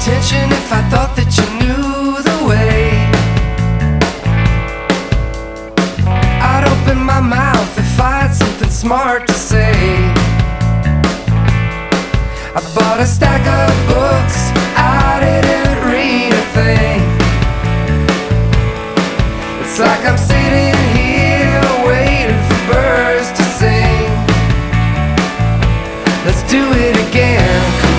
attention if I thought that you knew the way. I'd open my mouth if I had something smart to say. I bought a stack of books, I didn't read a thing. It's like I'm sitting here waiting for birds to sing. Let's do it again.